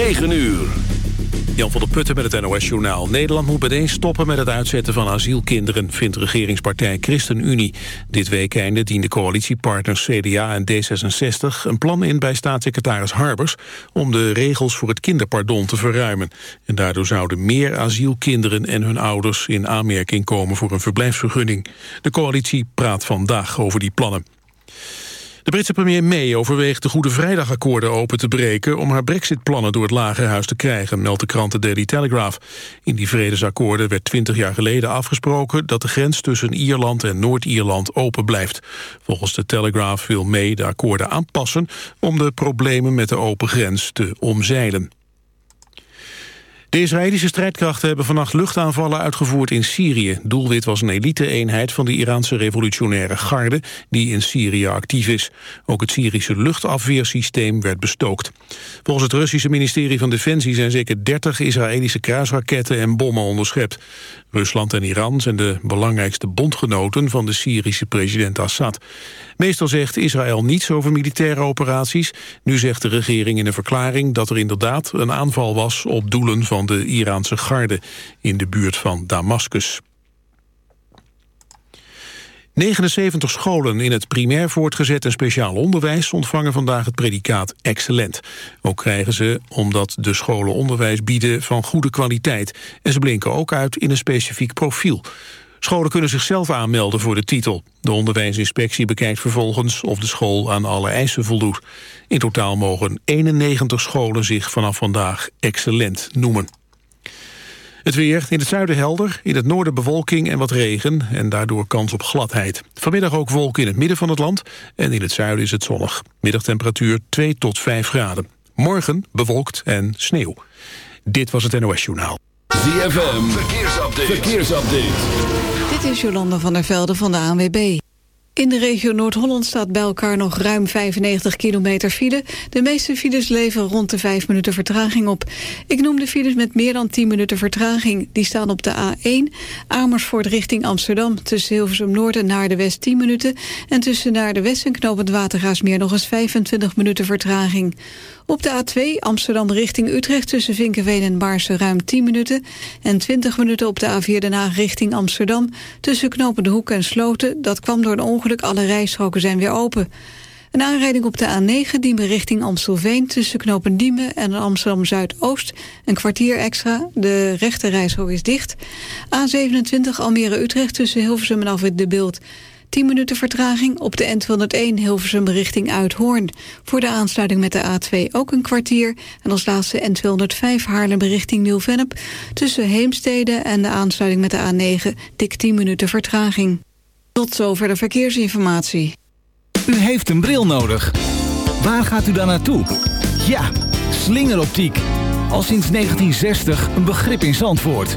9 uur. Jan van der Putten met het NOS-journaal. Nederland moet meteen stoppen met het uitzetten van asielkinderen... vindt regeringspartij ChristenUnie. Dit weekende diende coalitiepartners CDA en D66... een plan in bij staatssecretaris Harbers... om de regels voor het kinderpardon te verruimen. En daardoor zouden meer asielkinderen en hun ouders... in aanmerking komen voor een verblijfsvergunning. De coalitie praat vandaag over die plannen. De Britse premier May overweegt de Goede Vrijdagakkoorden open te breken... om haar brexit-plannen door het Lagerhuis te krijgen, meldt de krant The Daily Telegraph. In die vredesakkoorden werd twintig jaar geleden afgesproken... dat de grens tussen Ierland en Noord-Ierland open blijft. Volgens de Telegraph wil May de akkoorden aanpassen... om de problemen met de open grens te omzeilen. De Israëlische strijdkrachten hebben vannacht luchtaanvallen uitgevoerd in Syrië. Doelwit was een elite-eenheid van de Iraanse revolutionaire garde... die in Syrië actief is. Ook het Syrische luchtafweersysteem werd bestookt. Volgens het Russische ministerie van Defensie... zijn zeker 30 Israëlische kruisraketten en bommen onderschept. Rusland en Iran zijn de belangrijkste bondgenoten... van de Syrische president Assad. Meestal zegt Israël niets over militaire operaties. Nu zegt de regering in een verklaring dat er inderdaad een aanval was... op doelen van de Iraanse garde in de buurt van Damascus. 79 scholen in het primair voortgezet en speciaal onderwijs ontvangen vandaag het predicaat excellent. Ook krijgen ze omdat de scholen onderwijs bieden van goede kwaliteit. En ze blinken ook uit in een specifiek profiel. Scholen kunnen zichzelf aanmelden voor de titel. De onderwijsinspectie bekijkt vervolgens of de school aan alle eisen voldoet. In totaal mogen 91 scholen zich vanaf vandaag excellent noemen. Het weer, in het zuiden helder, in het noorden bewolking en wat regen... en daardoor kans op gladheid. Vanmiddag ook wolken in het midden van het land... en in het zuiden is het zonnig. Middagtemperatuur 2 tot 5 graden. Morgen bewolkt en sneeuw. Dit was het NOS Journaal. ZFM, verkeersupdate. verkeersupdate. Dit is Jolanda van der Velde van de ANWB. In de regio Noord-Holland staat bij elkaar nog ruim 95 kilometer file. De meeste files leveren rond de 5 minuten vertraging op. Ik noem de files met meer dan 10 minuten vertraging. Die staan op de A1 Amersfoort richting Amsterdam... tussen Hilversum Noord en naar de West 10 minuten... en tussen naar de West en Knopend Watergaasmeer nog eens 25 minuten vertraging. Op de A2 Amsterdam richting Utrecht tussen Vinkenveen en Baarse ruim 10 minuten... en 20 minuten op de A4 Den Haag richting Amsterdam... tussen Knopende Hoek en Sloten. Dat kwam door een ongeluk, alle rijstroken zijn weer open. Een aanrijding op de A9 Diemen richting Amstelveen... tussen knopen Diemen en Amsterdam Zuidoost. Een kwartier extra, de rechte is dicht. A27 Almere-Utrecht tussen Hilversum en Afwit de Beeld... 10 minuten vertraging op de N201 Hilversum richting Uithoorn. Voor de aansluiting met de A2 ook een kwartier. En als laatste N205 Haarlem richting Nieuw-Vennep... tussen Heemstede en de aansluiting met de A9 dik 10 minuten vertraging. Tot zover de verkeersinformatie. U heeft een bril nodig. Waar gaat u dan naartoe? Ja, slingeroptiek. Al sinds 1960 een begrip in Zandvoort.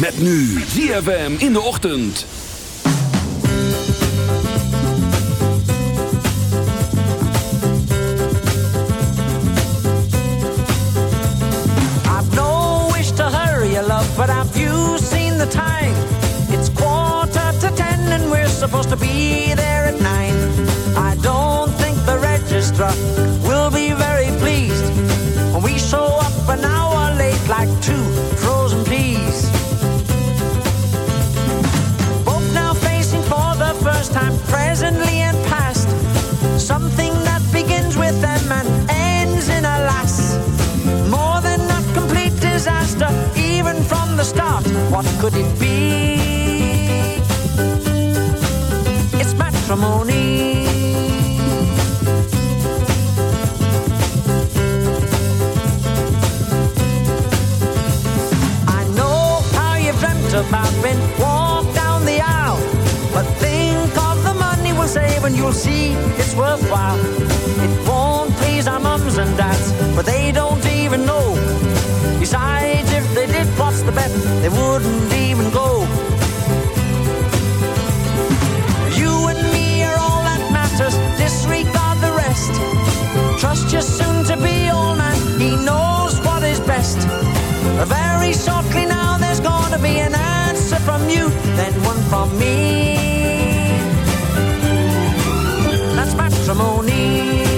Met nu ZFM in de ochtend. But have you seen the time? It's quarter to ten and we're supposed to be there at nine. I don't think the registrar will be very pleased when we show up an hour late like two What could it be? It's matrimony. I know how you've dreamt about being walked down the aisle, but think of the money we'll save and you'll see it's worthwhile. It won't please our mums and dads, but they don't even know. Besides, if they did, what's the bet? They wouldn't even go. You and me are all that matters. Disregard the rest. Trust your soon-to-be old man. He knows what is best. Very shortly now, there's to be an answer from you, then one from me. That's matrimony.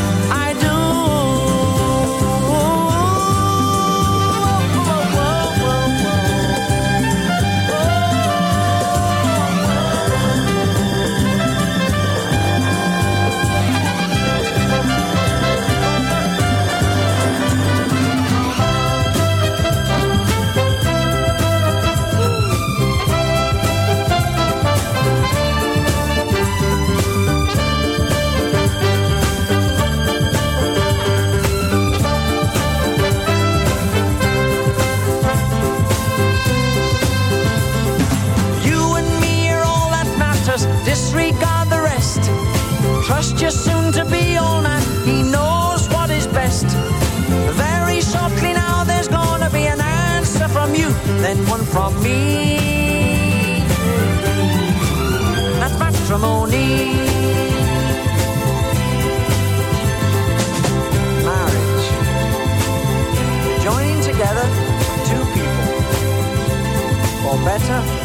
then one from me. That's matrimony. Marriage. Joining together two people for better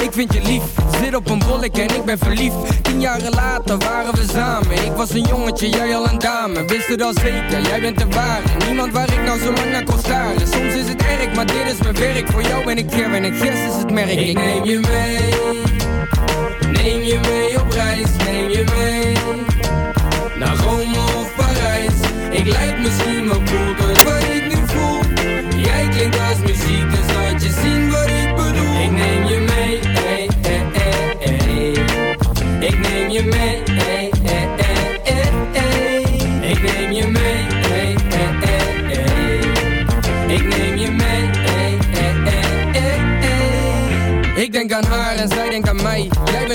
ik vind je lief. Zit op een bollek en ik ben verliefd. Tien jaren later waren we samen. Ik was een jongetje, jij al een dame. Wist het al zeker, jij bent de ware. Niemand waar ik nou zo lang naar kon staren. Soms is het erg, maar dit is mijn werk. Voor jou ben ik Ger en ik Gers is het merk. Ik neem je mee. Neem je mee op reis, neem je mee naar Rome of Parijs. Ik lijk misschien wel cool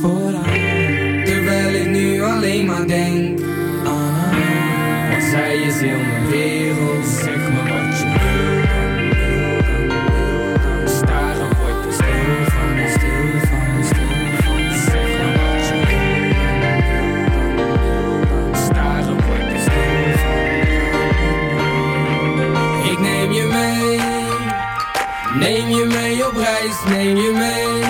Terwijl ik nu alleen maar denk aan haar Want zij is heel mijn wereld. Zeg me wat je wil dan, wil dan, wil dan Staren word ik stil van, stil van, stil van. Zeg me wat je wil dan, wil dan, wil. Dan Staren word ik stil van. Ik neem je mee Neem je mee op reis, neem je mee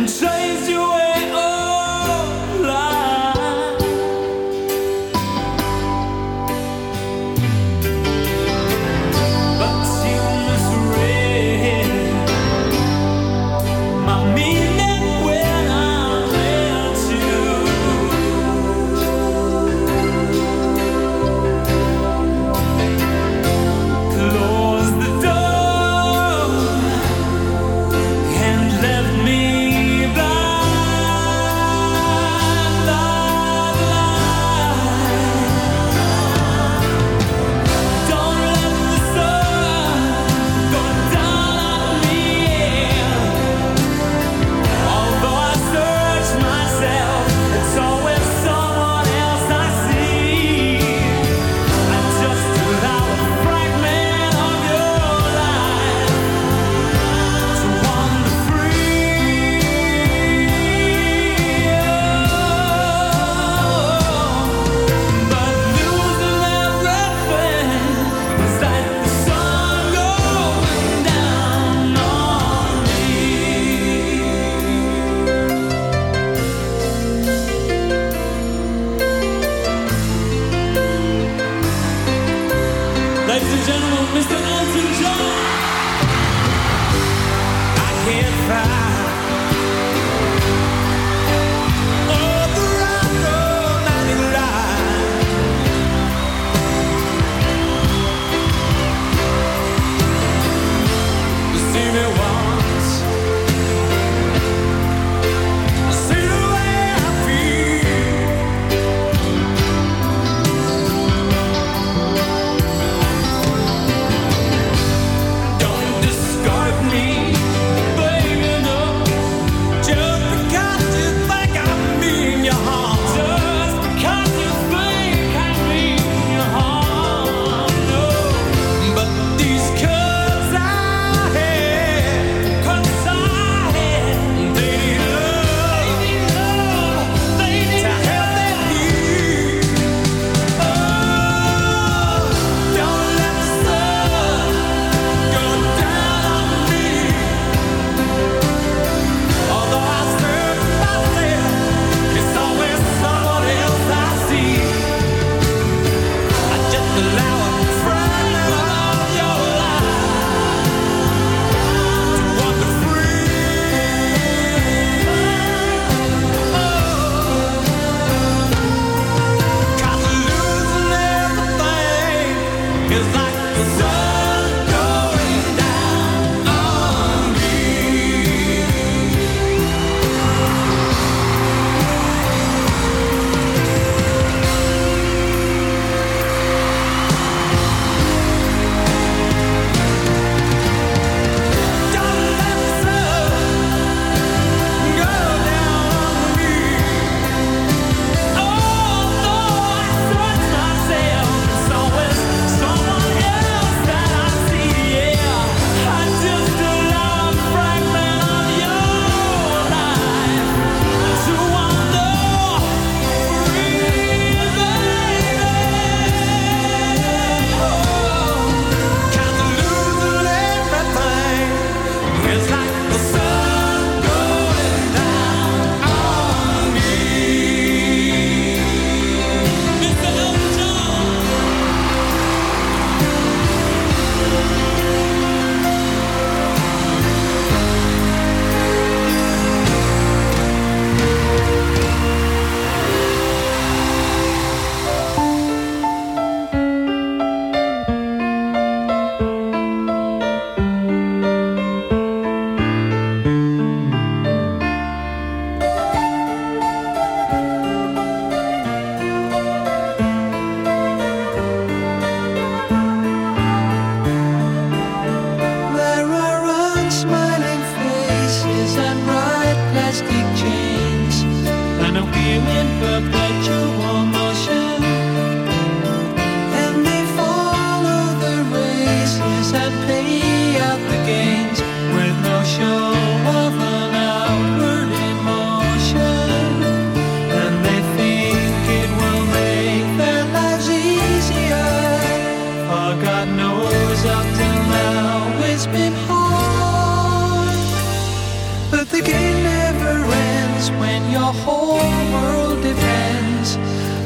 and chase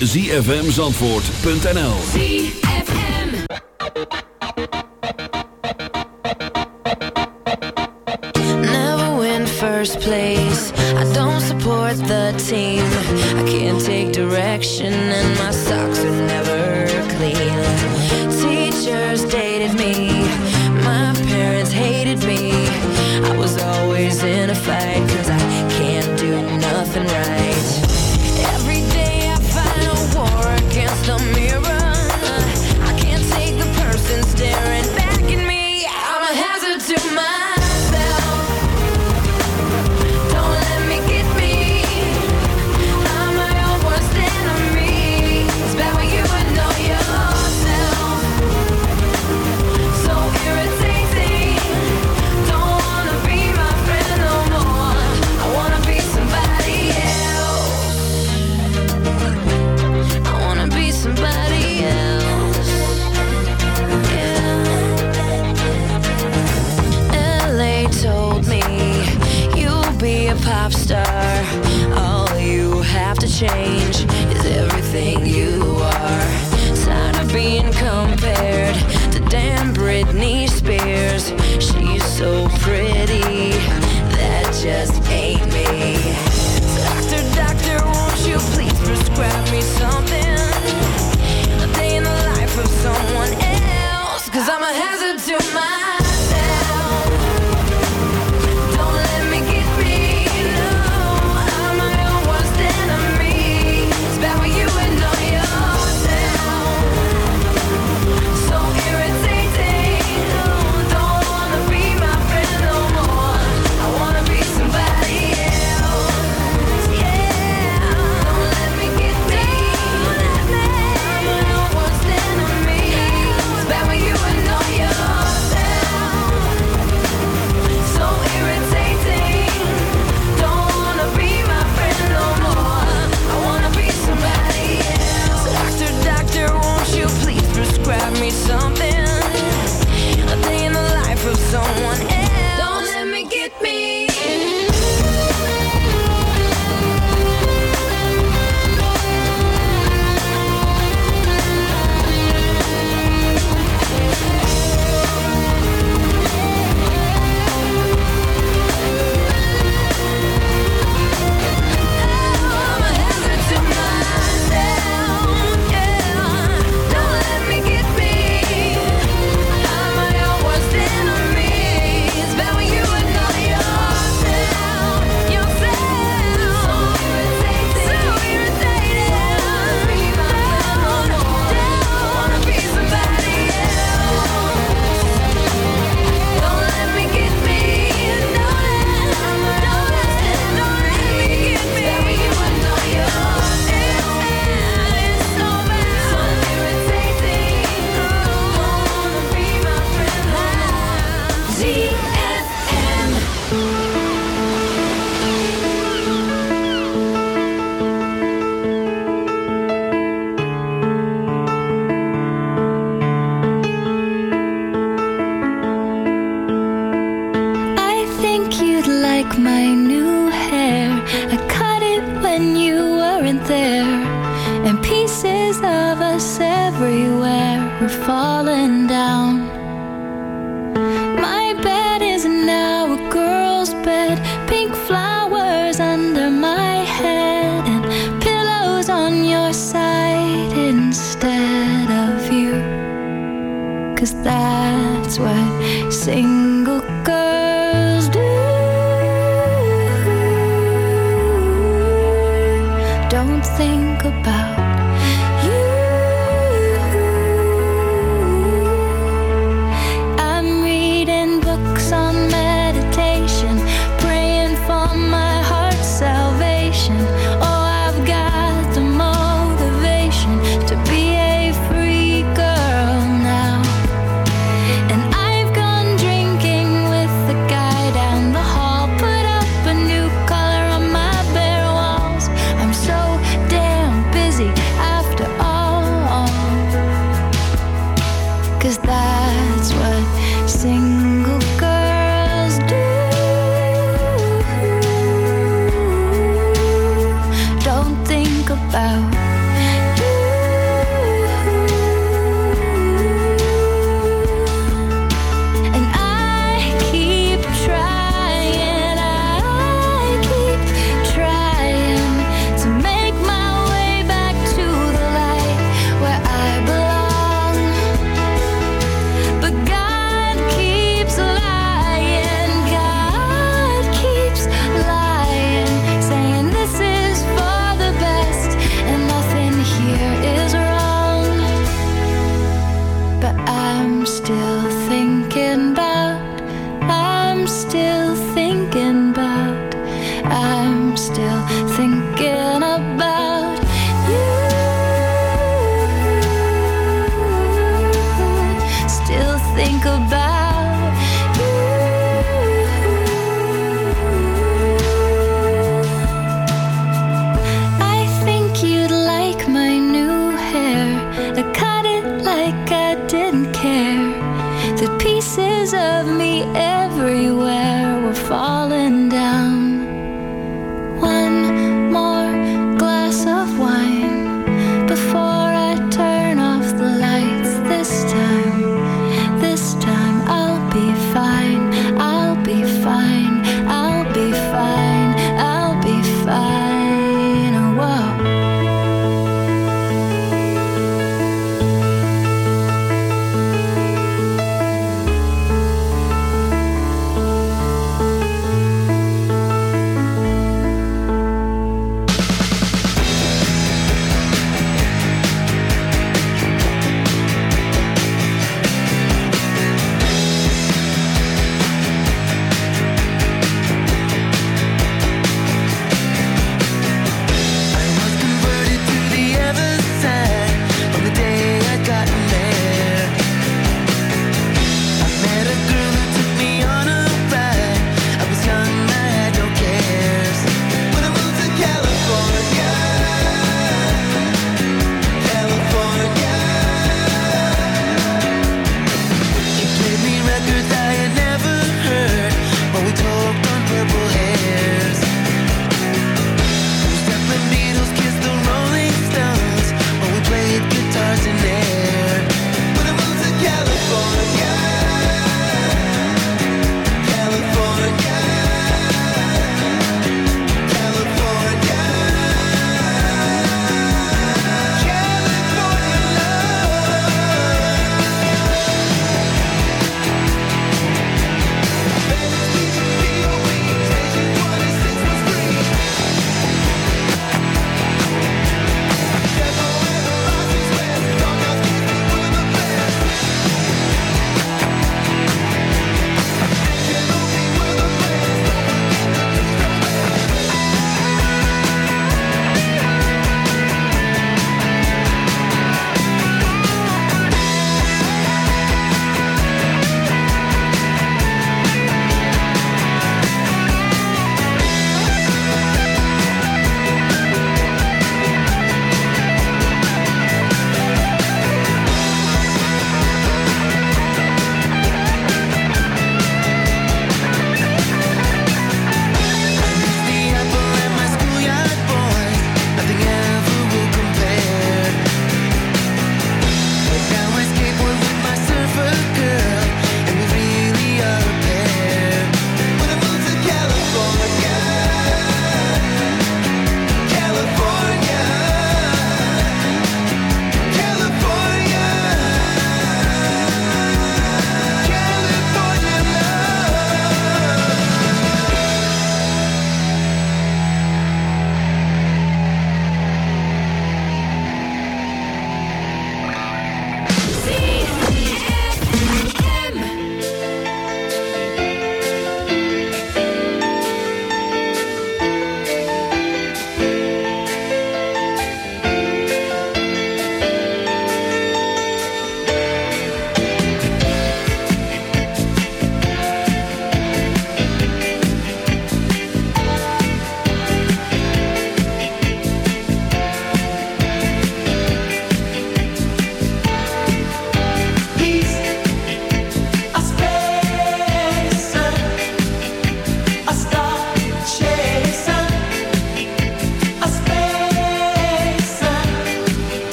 www.zfmzandvoort.nl